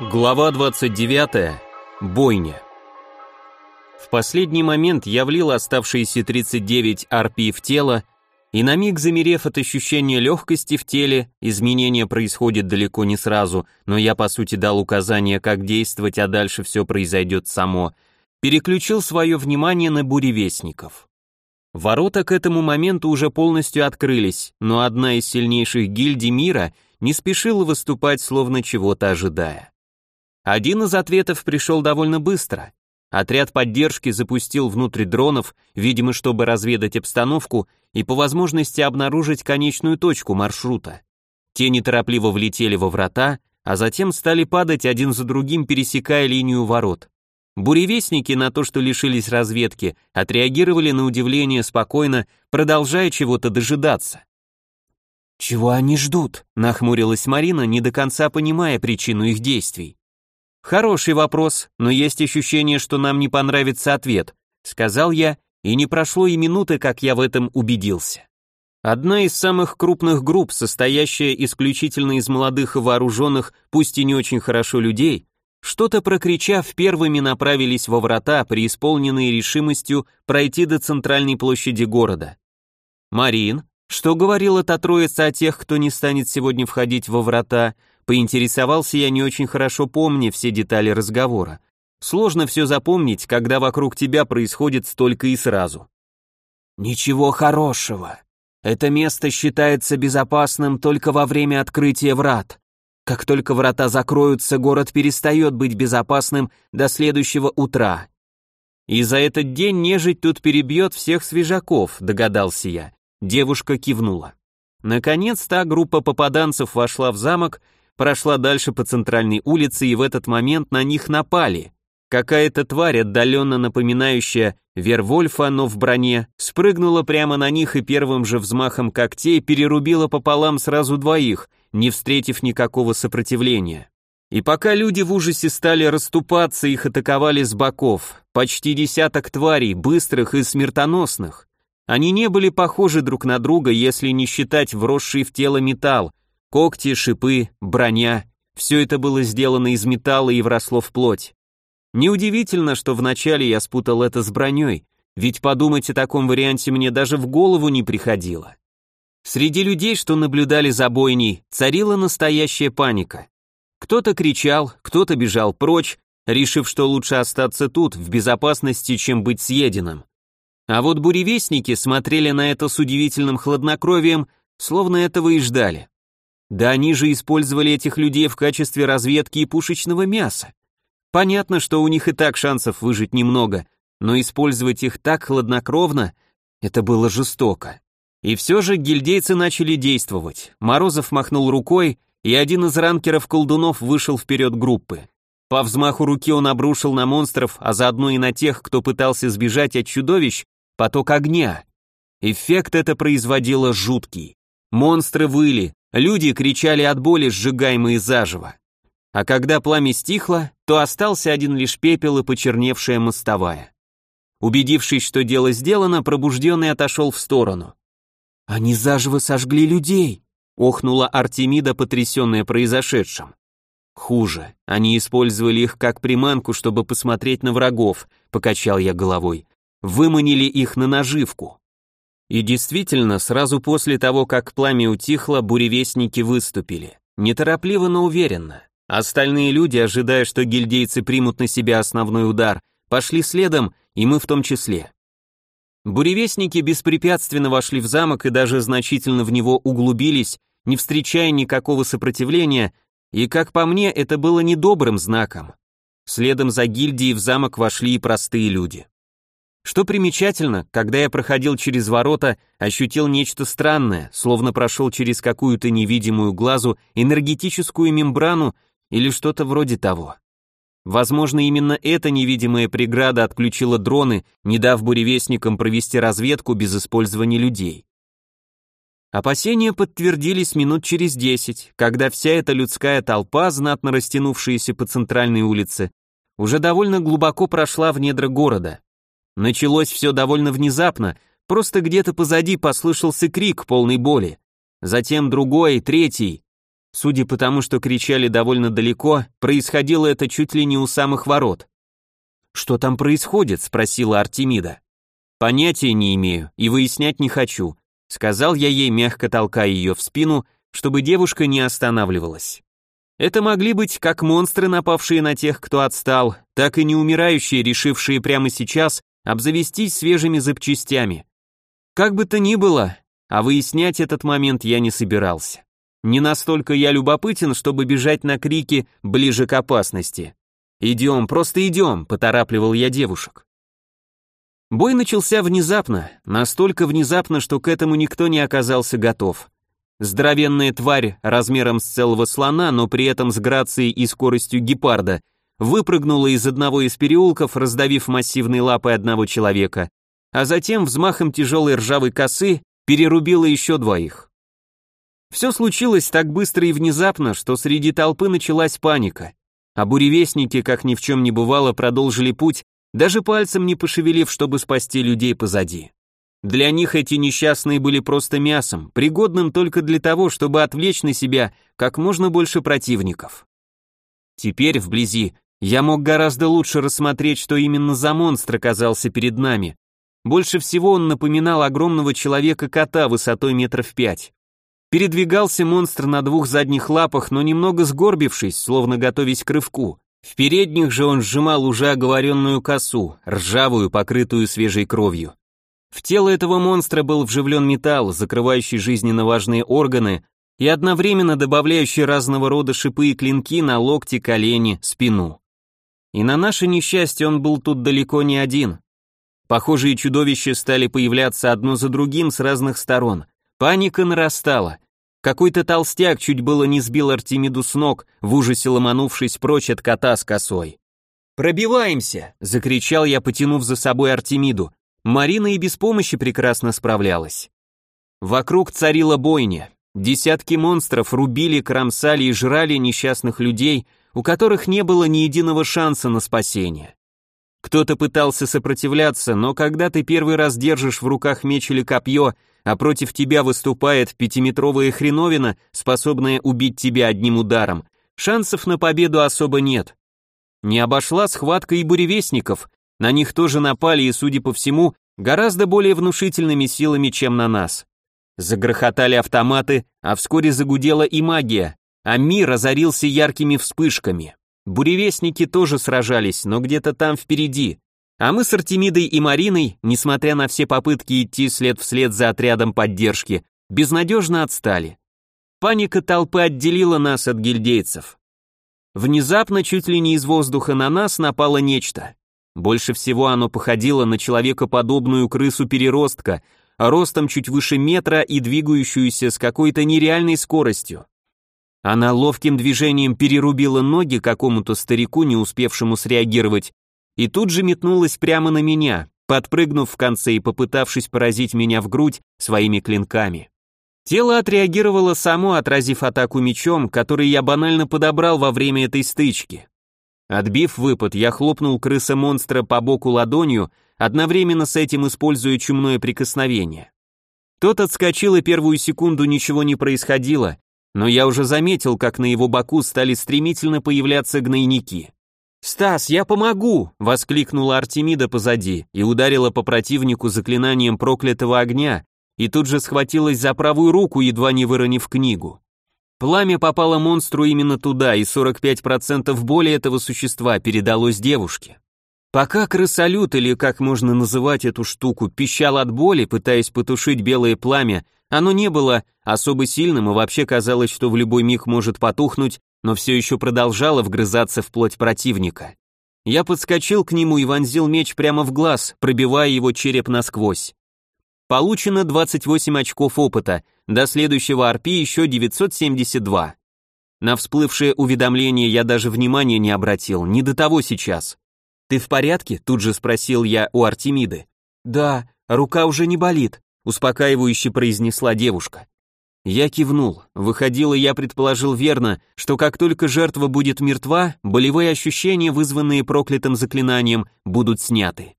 Глава 29. Бойня. В последний момент я влил оставшиеся 39 арпий в тело, и на миг замерев от ощущения легкости в теле, изменение происходит далеко не сразу, но я по сути дал указание, как действовать, а дальше все произойдет само, переключил свое внимание на буревестников. Ворота к этому моменту уже полностью открылись, но одна из сильнейших гильдий мира не спешила выступать, словно чего-то ожидая. Один из ответов пришел довольно быстро. Отряд поддержки запустил внутрь дронов, видимо, чтобы разведать обстановку и по возможности обнаружить конечную точку маршрута. Те неторопливо влетели во врата, а затем стали падать один за другим, пересекая линию ворот. Буревестники на то, что лишились разведки, отреагировали на удивление спокойно, продолжая чего-то дожидаться. «Чего они ждут?» — нахмурилась Марина, не до конца понимая причину их действий. Хороший вопрос, но есть ощущение, что нам не понравится ответ, сказал я, и не прошло и минуты, как я в этом убедился. Одна из самых крупных групп, состоящая исключительно из молодых и вооруженных, пусть и не очень хорошо людей, что-то прокричав, первыми направились во врата, преисполненные решимостью пройти до центральной площади города. «Марин, что говорила та троица о тех, кто не станет сегодня входить во врата?» Поинтересовался я не очень хорошо помня все детали разговора. Сложно все запомнить, когда вокруг тебя происходит столько и сразу. Ничего хорошего. Это место считается безопасным только во время открытия врат. Как только врата закроются, город перестает быть безопасным до следующего утра. И за этот день нежить тут перебьет всех свежаков, догадался я. Девушка кивнула. Наконец та группа попаданцев вошла в замок прошла дальше по центральной улице, и в этот момент на них напали. Какая-то тварь, отдаленно напоминающая Вервольфа, но в броне, спрыгнула прямо на них и первым же взмахом когтей перерубила пополам сразу двоих, не встретив никакого сопротивления. И пока люди в ужасе стали расступаться, их атаковали с боков, почти десяток тварей, быстрых и смертоносных. Они не были похожи друг на друга, если не считать вросший в тело металл, Когти, шипы, броня — все это было сделано из металла и вросло в плоть. Неудивительно, что вначале я спутал это с броней, ведь подумать о таком варианте мне даже в голову не приходило. Среди людей, что наблюдали за бойней, царила настоящая паника. Кто-то кричал, кто-то бежал прочь, решив, что лучше остаться тут, в безопасности, чем быть съеденным. А вот буревестники смотрели на это с удивительным хладнокровием, словно этого и ждали. Да они же использовали этих людей в качестве разведки и пушечного мяса. Понятно, что у них и так шансов выжить немного, но использовать их так хладнокровно — это было жестоко. И все же гильдейцы начали действовать. Морозов махнул рукой, и один из ранкеров-колдунов вышел вперед группы. По взмаху руки он обрушил на монстров, а заодно и на тех, кто пытался сбежать от чудовищ, поток огня. Эффект это производило жуткий. Монстры выли, Люди кричали от боли, сжигаемые заживо. А когда пламя стихло, то остался один лишь пепел и почерневшая мостовая. Убедившись, что дело сделано, пробужденный отошел в сторону. «Они заживо сожгли людей!» — охнула Артемида, потрясенная произошедшим. «Хуже. Они использовали их как приманку, чтобы посмотреть на врагов», — покачал я головой. «Выманили их на наживку». И действительно, сразу после того, как пламя утихло, буревестники выступили. Неторопливо, но уверенно. Остальные люди, ожидая, что гильдейцы примут на себя основной удар, пошли следом, и мы в том числе. Буревестники беспрепятственно вошли в замок и даже значительно в него углубились, не встречая никакого сопротивления, и, как по мне, это было недобрым знаком. Следом за гильдией в замок вошли и простые люди. Что примечательно, когда я проходил через ворота, ощутил нечто странное, словно прошел через какую-то невидимую глазу энергетическую мембрану или что-то вроде того. Возможно, именно эта невидимая преграда отключила дроны, не дав буревестникам провести разведку без использования людей. Опасения подтвердились минут через десять, когда вся эта людская толпа, знатно растянувшаяся по центральной улице, уже довольно глубоко прошла в недра города. Началось все довольно внезапно, Просто где-то позади послышался крик полной боли. Затем другой, третий. Судя по тому, что кричали довольно далеко, происходило это чуть ли не у самых ворот. «Что там происходит?» — спросила Артемида. «Понятия не имею и выяснять не хочу», — сказал я ей, мягко толкая ее в спину, чтобы девушка не останавливалась. Это могли быть как монстры, напавшие на тех, кто отстал, так и неумирающие, решившие прямо сейчас обзавестись свежими запчастями. Как бы то ни было, а выяснять этот момент я не собирался. Не настолько я любопытен, чтобы бежать на крики ближе к опасности. «Идем, просто идем», — поторапливал я девушек. Бой начался внезапно, настолько внезапно, что к этому никто не оказался готов. Здоровенная тварь размером с целого слона, но при этом с грацией и скоростью гепарда, выпрыгнула из одного из переулков, раздавив массивной лапой одного человека, а затем взмахом тяжелой ржавой косы перерубила еще двоих. Все случилось так быстро и внезапно, что среди толпы началась паника, а буревестники, как ни в чем не бывало, продолжили путь, даже пальцем не пошевелив, чтобы спасти людей позади. Для них эти несчастные были просто мясом, пригодным только для того, чтобы отвлечь на себя как можно больше противников. Теперь, вблизи, я мог гораздо лучше рассмотреть, что именно за монстр оказался перед нами. Больше всего он напоминал огромного человека-кота высотой метров пять. Передвигался монстр на двух задних лапах, но немного сгорбившись, словно готовясь к рывку. В передних же он сжимал уже оговоренную косу, ржавую, покрытую свежей кровью. В тело этого монстра был вживлен металл, закрывающий жизненно важные органы и одновременно добавляющий разного рода шипы и клинки на локти, колени, спину. И на наше несчастье он был тут далеко не один. Похожие чудовища стали появляться одно за другим с разных сторон. Паника нарастала. Какой-то толстяк чуть было не сбил Артемиду с ног, в ужасе ломанувшись прочь от кота с косой. «Пробиваемся!» — закричал я, потянув за собой Артемиду. Марина и без помощи прекрасно справлялась. Вокруг царила бойня. Десятки монстров рубили, кромсали и жрали несчастных людей, у которых не было ни единого шанса на спасение. Кто-то пытался сопротивляться, но когда ты первый раз держишь в руках меч или копье, а против тебя выступает пятиметровая хреновина, способная убить тебя одним ударом, шансов на победу особо нет. Не обошла схватка и буревестников, на них тоже напали и, судя по всему, гораздо более внушительными силами, чем на нас. Загрохотали автоматы, а вскоре загудела и магия, а мир озарился яркими вспышками. Буревестники тоже сражались, но где-то там впереди. А мы с Артемидой и Мариной, несмотря на все попытки идти след вслед за отрядом поддержки, безнадежно отстали. Паника толпы отделила нас от гильдейцев. Внезапно, чуть ли не из воздуха на нас напало нечто. Больше всего оно походило на человекоподобную крысу-переростка, ростом чуть выше метра и двигающуюся с какой-то нереальной скоростью. Она ловким движением перерубила ноги какому-то старику, не успевшему среагировать, и тут же метнулась прямо на меня, подпрыгнув в конце и попытавшись поразить меня в грудь своими клинками. Тело отреагировало само, отразив атаку мечом, который я банально подобрал во время этой стычки. Отбив выпад, я хлопнул крыса-монстра по боку ладонью, одновременно с этим используя чумное прикосновение. Тот отскочил, и первую секунду ничего не происходило, но я уже заметил, как на его боку стали стремительно появляться гнойники. «Стас, я помогу!» — воскликнула Артемида позади и ударила по противнику заклинанием проклятого огня, и тут же схватилась за правую руку, едва не выронив книгу. Пламя попало монстру именно туда, и 45% боли этого существа передалось девушке. Пока крысолют, или как можно называть эту штуку, пищал от боли, пытаясь потушить белое пламя, оно не было особо сильным и вообще казалось, что в любой миг может потухнуть, но все еще продолжало вгрызаться в плоть противника. Я подскочил к нему и вонзил меч прямо в глаз, пробивая его череп насквозь. Получено 28 очков опыта, до следующего арпи еще 972. На всплывшее уведомление я даже внимания не обратил, не до того сейчас. «Ты в порядке?» – тут же спросил я у Артемиды. «Да, рука уже не болит», – успокаивающе произнесла девушка. Я кивнул. Выходило, я предположил верно, что как только жертва будет мертва, болевые ощущения, вызванные проклятым заклинанием, будут сняты.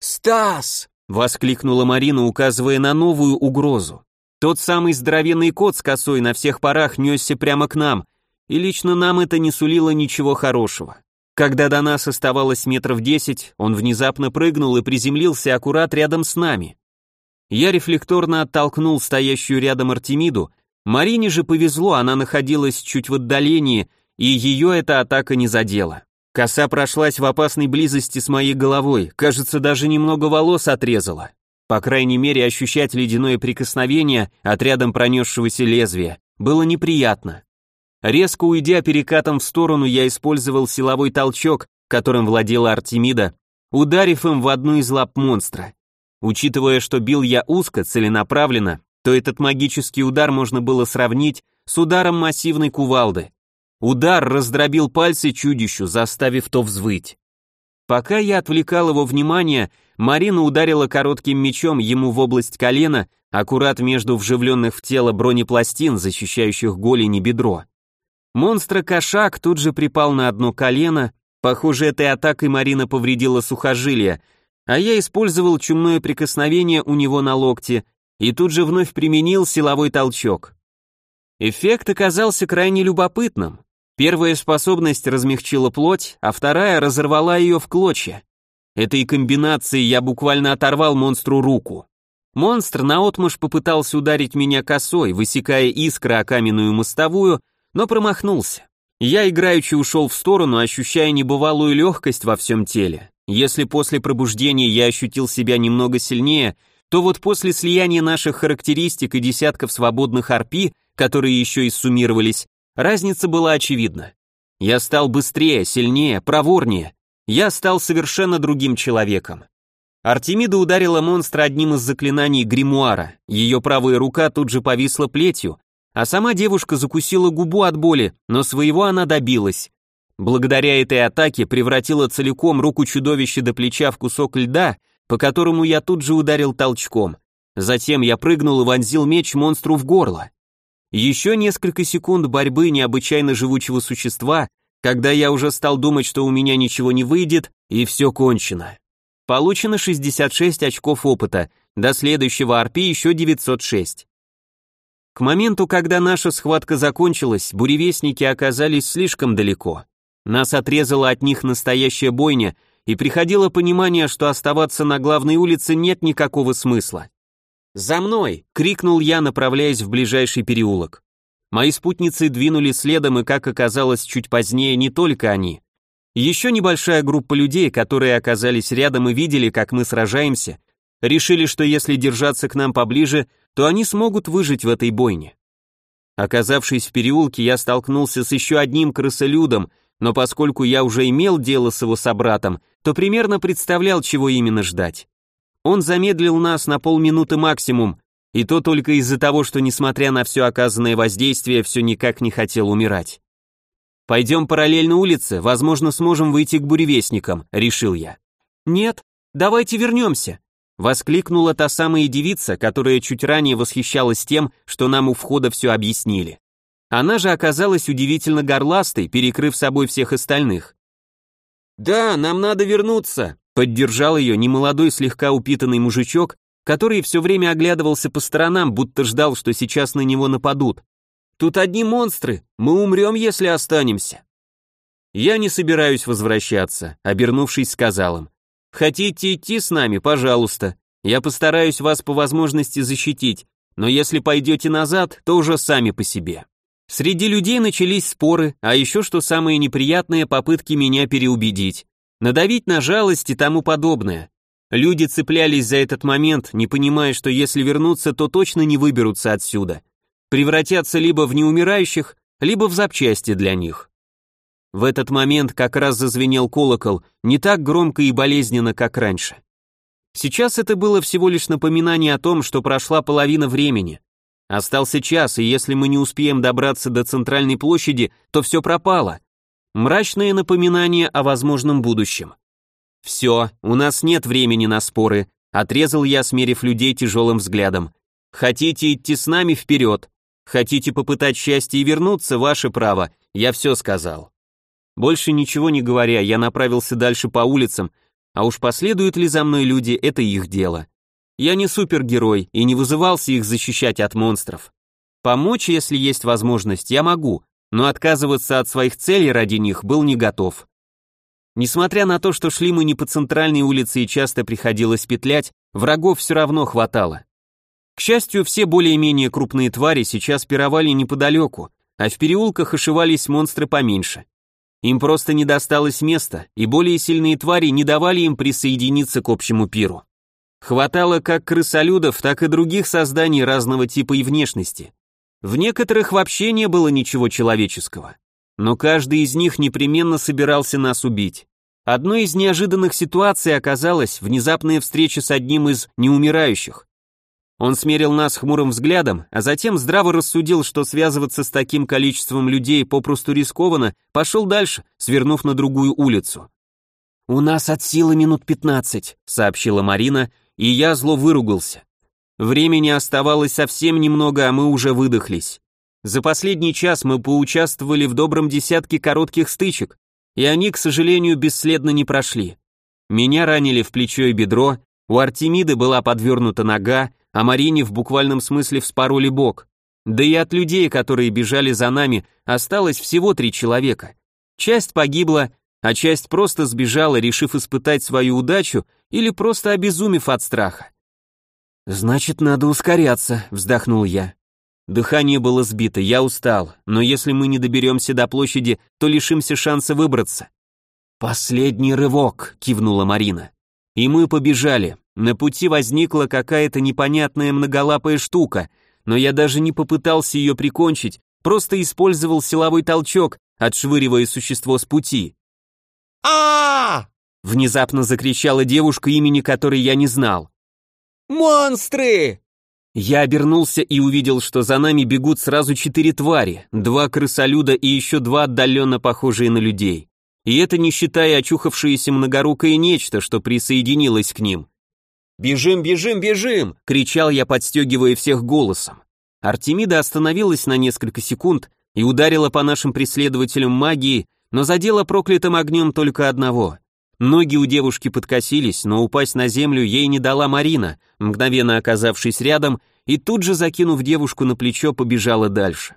«Стас!» воскликнула Марина, указывая на новую угрозу. Тот самый здоровенный кот с косой на всех парах несся прямо к нам, и лично нам это не сулило ничего хорошего. Когда до нас оставалось метров десять, он внезапно прыгнул и приземлился аккурат рядом с нами. Я рефлекторно оттолкнул стоящую рядом Артемиду, Марине же повезло, она находилась чуть в отдалении, и ее эта атака не задела. Коса прошлась в опасной близости с моей головой, кажется, даже немного волос отрезала. По крайней мере, ощущать ледяное прикосновение от рядом пронесшегося лезвия было неприятно. Резко уйдя перекатом в сторону, я использовал силовой толчок, которым владела Артемида, ударив им в одну из лап монстра. Учитывая, что бил я узко, целенаправленно, то этот магический удар можно было сравнить с ударом массивной кувалды. Удар раздробил пальцы чудищу, заставив то взвыть. Пока я отвлекал его внимание, Марина ударила коротким мечом ему в область колена, аккурат между вживленных в тело бронепластин, защищающих голень и бедро. Монстра-кошак тут же припал на одно колено, похоже, этой атакой Марина повредила сухожилие, а я использовал чумное прикосновение у него на локте и тут же вновь применил силовой толчок. Эффект оказался крайне любопытным. Первая способность размягчила плоть, а вторая разорвала ее в клочья. Этой комбинацией я буквально оторвал монстру руку. Монстр наотмашь попытался ударить меня косой, высекая искры о каменную мостовую, но промахнулся. Я играючи ушел в сторону, ощущая небывалую легкость во всем теле. Если после пробуждения я ощутил себя немного сильнее, то вот после слияния наших характеристик и десятков свободных арпи, которые еще и суммировались, разница была очевидна. Я стал быстрее, сильнее, проворнее. Я стал совершенно другим человеком. Артемида ударила монстра одним из заклинаний гримуара. Ее правая рука тут же повисла плетью, а сама девушка закусила губу от боли, но своего она добилась. Благодаря этой атаке превратила целиком руку чудовища до плеча в кусок льда, по которому я тут же ударил толчком. Затем я прыгнул и вонзил меч монстру в горло. Еще несколько секунд борьбы необычайно живучего существа, когда я уже стал думать, что у меня ничего не выйдет, и все кончено. Получено 66 очков опыта, до следующего арпи еще 906. К моменту, когда наша схватка закончилась, буревестники оказались слишком далеко. Нас отрезала от них настоящая бойня, и приходило понимание, что оставаться на главной улице нет никакого смысла. «За мной!» — крикнул я, направляясь в ближайший переулок. Мои спутницы двинули следом, и, как оказалось чуть позднее, не только они. Еще небольшая группа людей, которые оказались рядом и видели, как мы сражаемся, решили, что если держаться к нам поближе, то они смогут выжить в этой бойне. Оказавшись в переулке, я столкнулся с еще одним крысолюдом, но поскольку я уже имел дело с его собратом, то примерно представлял, чего именно ждать. Он замедлил нас на полминуты максимум, и то только из-за того, что, несмотря на все оказанное воздействие, все никак не хотел умирать. «Пойдем параллельно улице, возможно, сможем выйти к буревестникам», — решил я. «Нет, давайте вернемся», Воскликнула та самая девица, которая чуть ранее восхищалась тем, что нам у входа все объяснили. Она же оказалась удивительно горластой, перекрыв собой всех остальных. «Да, нам надо вернуться», — поддержал ее немолодой слегка упитанный мужичок, который все время оглядывался по сторонам, будто ждал, что сейчас на него нападут. «Тут одни монстры, мы умрем, если останемся». «Я не собираюсь возвращаться», — обернувшись, сказал им. Хотите идти с нами, пожалуйста. Я постараюсь вас по возможности защитить, но если пойдете назад, то уже сами по себе. Среди людей начались споры, а еще что самое неприятное, попытки меня переубедить, надавить на жалость и тому подобное. Люди цеплялись за этот момент, не понимая, что если вернуться, то точно не выберутся отсюда. Превратятся либо в неумирающих, либо в запчасти для них. В этот момент как раз зазвенел колокол, не так громко и болезненно, как раньше. Сейчас это было всего лишь напоминание о том, что прошла половина времени. Остался час, и если мы не успеем добраться до центральной площади, то все пропало. Мрачное напоминание о возможном будущем. «Все, у нас нет времени на споры», — отрезал я, смерив людей тяжелым взглядом. «Хотите идти с нами вперед? Хотите попытать счастье и вернуться, ваше право, я все сказал». Больше ничего не говоря, я направился дальше по улицам, а уж последуют ли за мной люди, это их дело. Я не супергерой и не вызывался их защищать от монстров. Помочь, если есть возможность, я могу, но отказываться от своих целей ради них был не готов. Несмотря на то, что шли мы не по центральной улице и часто приходилось петлять, врагов все равно хватало. К счастью, все более-менее крупные твари сейчас пировали неподалеку, а в переулках ошивались монстры поменьше. Им просто не досталось места, и более сильные твари не давали им присоединиться к общему пиру. Хватало как крысолюдов, так и других созданий разного типа и внешности. В некоторых вообще не было ничего человеческого. Но каждый из них непременно собирался нас убить. Одной из неожиданных ситуаций оказалась внезапная встреча с одним из неумирающих. Он смерил нас хмурым взглядом, а затем здраво рассудил, что связываться с таким количеством людей попросту рискованно, пошел дальше, свернув на другую улицу. «У нас от силы минут пятнадцать», — сообщила Марина, и я зло выругался. Времени оставалось совсем немного, а мы уже выдохлись. За последний час мы поучаствовали в добром десятке коротких стычек, и они, к сожалению, бесследно не прошли. Меня ранили в плечо и бедро, у Артемиды была подвернута нога, а Марине в буквальном смысле вспороли бок. Да и от людей, которые бежали за нами, осталось всего три человека. Часть погибла, а часть просто сбежала, решив испытать свою удачу или просто обезумев от страха. «Значит, надо ускоряться», — вздохнул я. Дыхание было сбито, я устал, но если мы не доберемся до площади, то лишимся шанса выбраться. «Последний рывок», — кивнула Марина. И мы побежали. На пути возникла какая-то непонятная многолапая штука, но я даже не попытался ее прикончить, просто использовал силовой толчок, отшвыривая существо с пути. а Внезапно закричала девушка, имени которой я не знал. «Монстры!» Я обернулся и увидел, что за нами бегут сразу четыре твари, два крысолюда и еще два отдаленно похожие на людей. И это не считая очухавшееся многорукое нечто, что присоединилось к ним. «Бежим, бежим, бежим!» — кричал я, подстегивая всех голосом. Артемида остановилась на несколько секунд и ударила по нашим преследователям магии, но задела проклятым огнем только одного. Ноги у девушки подкосились, но упасть на землю ей не дала Марина, мгновенно оказавшись рядом и тут же, закинув девушку на плечо, побежала дальше.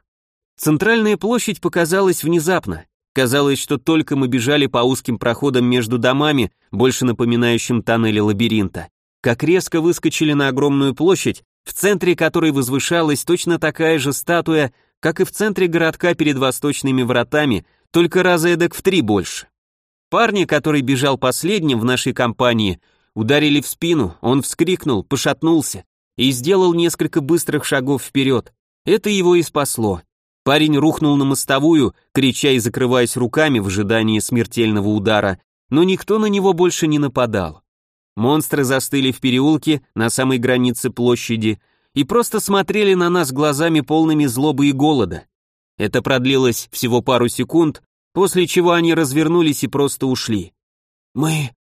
Центральная площадь показалась внезапно. Казалось, что только мы бежали по узким проходам между домами, больше напоминающим тоннели лабиринта, как резко выскочили на огромную площадь, в центре которой возвышалась точно такая же статуя, как и в центре городка перед восточными вратами, только раза эдак в три больше. Парня, который бежал последним в нашей компании, ударили в спину, он вскрикнул, пошатнулся и сделал несколько быстрых шагов вперед. Это его и спасло. Парень рухнул на мостовую, крича и закрываясь руками в ожидании смертельного удара, но никто на него больше не нападал. Монстры застыли в переулке на самой границе площади и просто смотрели на нас глазами полными злобы и голода. Это продлилось всего пару секунд, после чего они развернулись и просто ушли. «Мы...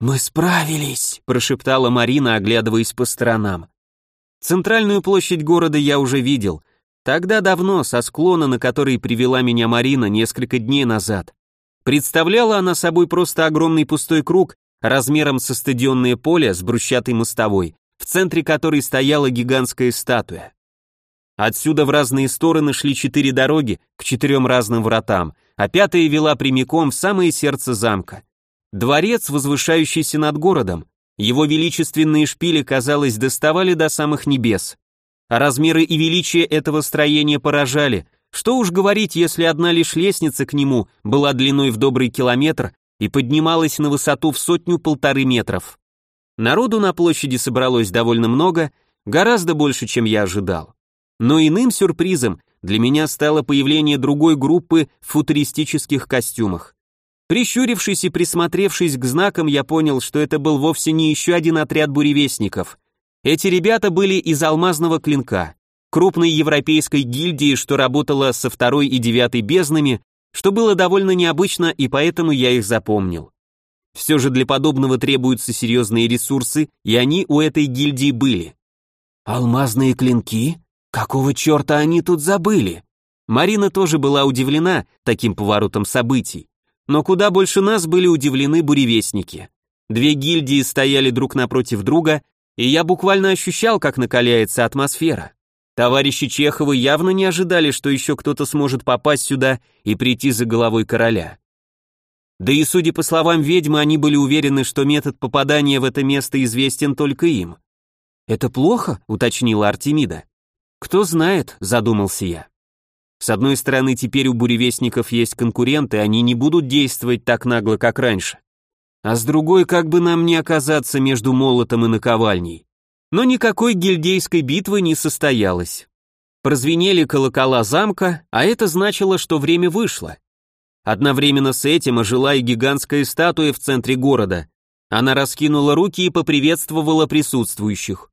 мы справились», — прошептала Марина, оглядываясь по сторонам. Центральную площадь города я уже видел. Тогда давно, со склона, на который привела меня Марина несколько дней назад. Представляла она собой просто огромный пустой круг, размером со стадионное поле с брусчатой мостовой, в центре которой стояла гигантская статуя. Отсюда в разные стороны шли четыре дороги к четырем разным вратам, а пятая вела прямиком в самое сердце замка. Дворец, возвышающийся над городом, его величественные шпили, казалось, доставали до самых небес. А размеры и величие этого строения поражали. Что уж говорить, если одна лишь лестница к нему была длиной в добрый километр и поднималась на высоту в сотню-полторы метров. Народу на площади собралось довольно много, гораздо больше, чем я ожидал. Но иным сюрпризом для меня стало появление другой группы в футуристических костюмах. Прищурившись и присмотревшись к знакам, я понял, что это был вовсе не еще один отряд буревестников. Эти ребята были из алмазного клинка, крупной европейской гильдии, что работала со второй и девятой безднами, что было довольно необычно, и поэтому я их запомнил. Все же для подобного требуются серьезные ресурсы, и они у этой гильдии были. «Алмазные клинки?» Какого черта они тут забыли? Марина тоже была удивлена таким поворотом событий. Но куда больше нас были удивлены буревестники. Две гильдии стояли друг напротив друга, и я буквально ощущал, как накаляется атмосфера. Товарищи Чеховы явно не ожидали, что еще кто-то сможет попасть сюда и прийти за головой короля. Да и судя по словам ведьмы, они были уверены, что метод попадания в это место известен только им. «Это плохо?» — уточнила Артемида. «Кто знает», — задумался я. С одной стороны, теперь у буревестников есть конкуренты, они не будут действовать так нагло, как раньше. А с другой, как бы нам не оказаться между молотом и наковальней. Но никакой гильдейской битвы не состоялось. Прозвенели колокола замка, а это значило, что время вышло. Одновременно с этим ожила и гигантская статуя в центре города. Она раскинула руки и поприветствовала присутствующих.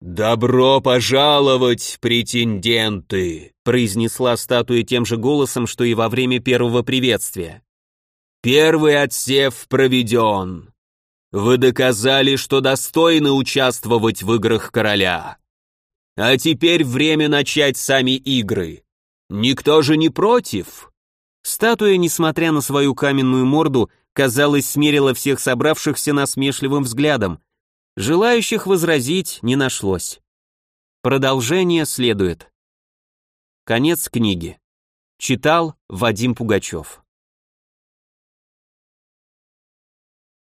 «Добро пожаловать, претенденты!» произнесла статуя тем же голосом, что и во время первого приветствия. «Первый отсев проведен. Вы доказали, что достойны участвовать в играх короля. А теперь время начать сами игры. Никто же не против?» Статуя, несмотря на свою каменную морду, казалось, смерила всех собравшихся насмешливым взглядом, Желающих возразить не нашлось. Продолжение следует. Конец книги. Читал Вадим Пугачев.